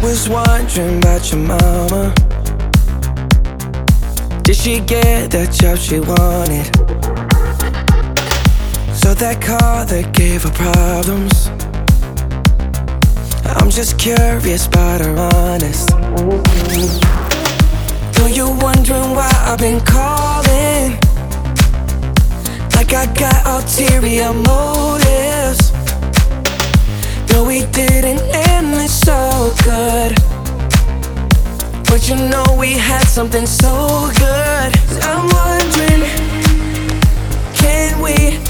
I was wondering about your mama. Did she get the job she wanted? So that car that gave her problems. I'm just curious about her honest. Know you're wondering why I've been calling? Like I got ulterior motives. No, we didn't this so good. But you know we had something so good. I'm wondering, can we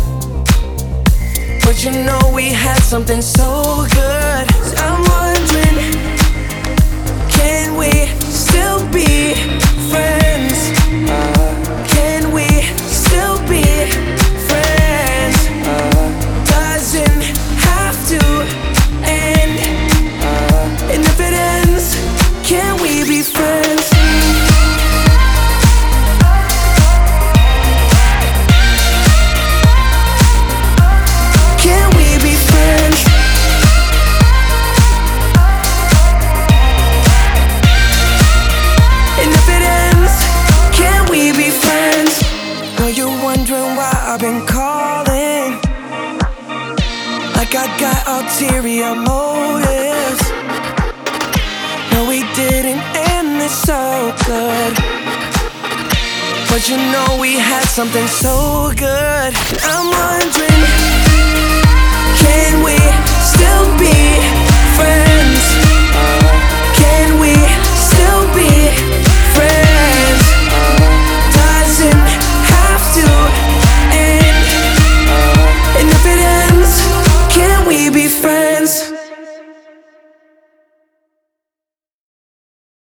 You know we had something so good. I've been calling? Like I got ulterior motives. No, we didn't end this so good. But you know we had something so good. I'm be friends?